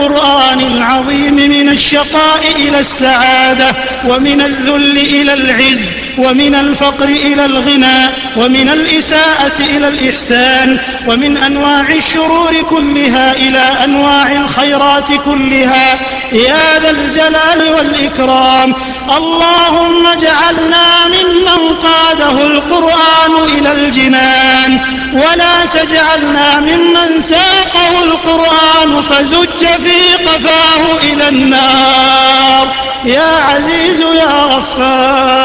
القرآن العظيم من الشقاء إلى السعادة ومن الذل إلى العز ومن الفقر إلى الغنى ومن الإساءة إلى الإحسان ومن أنواع الشرور كلها إلى أنواع الخيرات كلها. يا ذا الجلال والإكرام. اللهم اجعلنا ممن قاده القرآن إلى الجنان. ولا تجعلنا ممن ساقه القرآن فزج في قفاه إلى النار. يا عزيز يا غفار.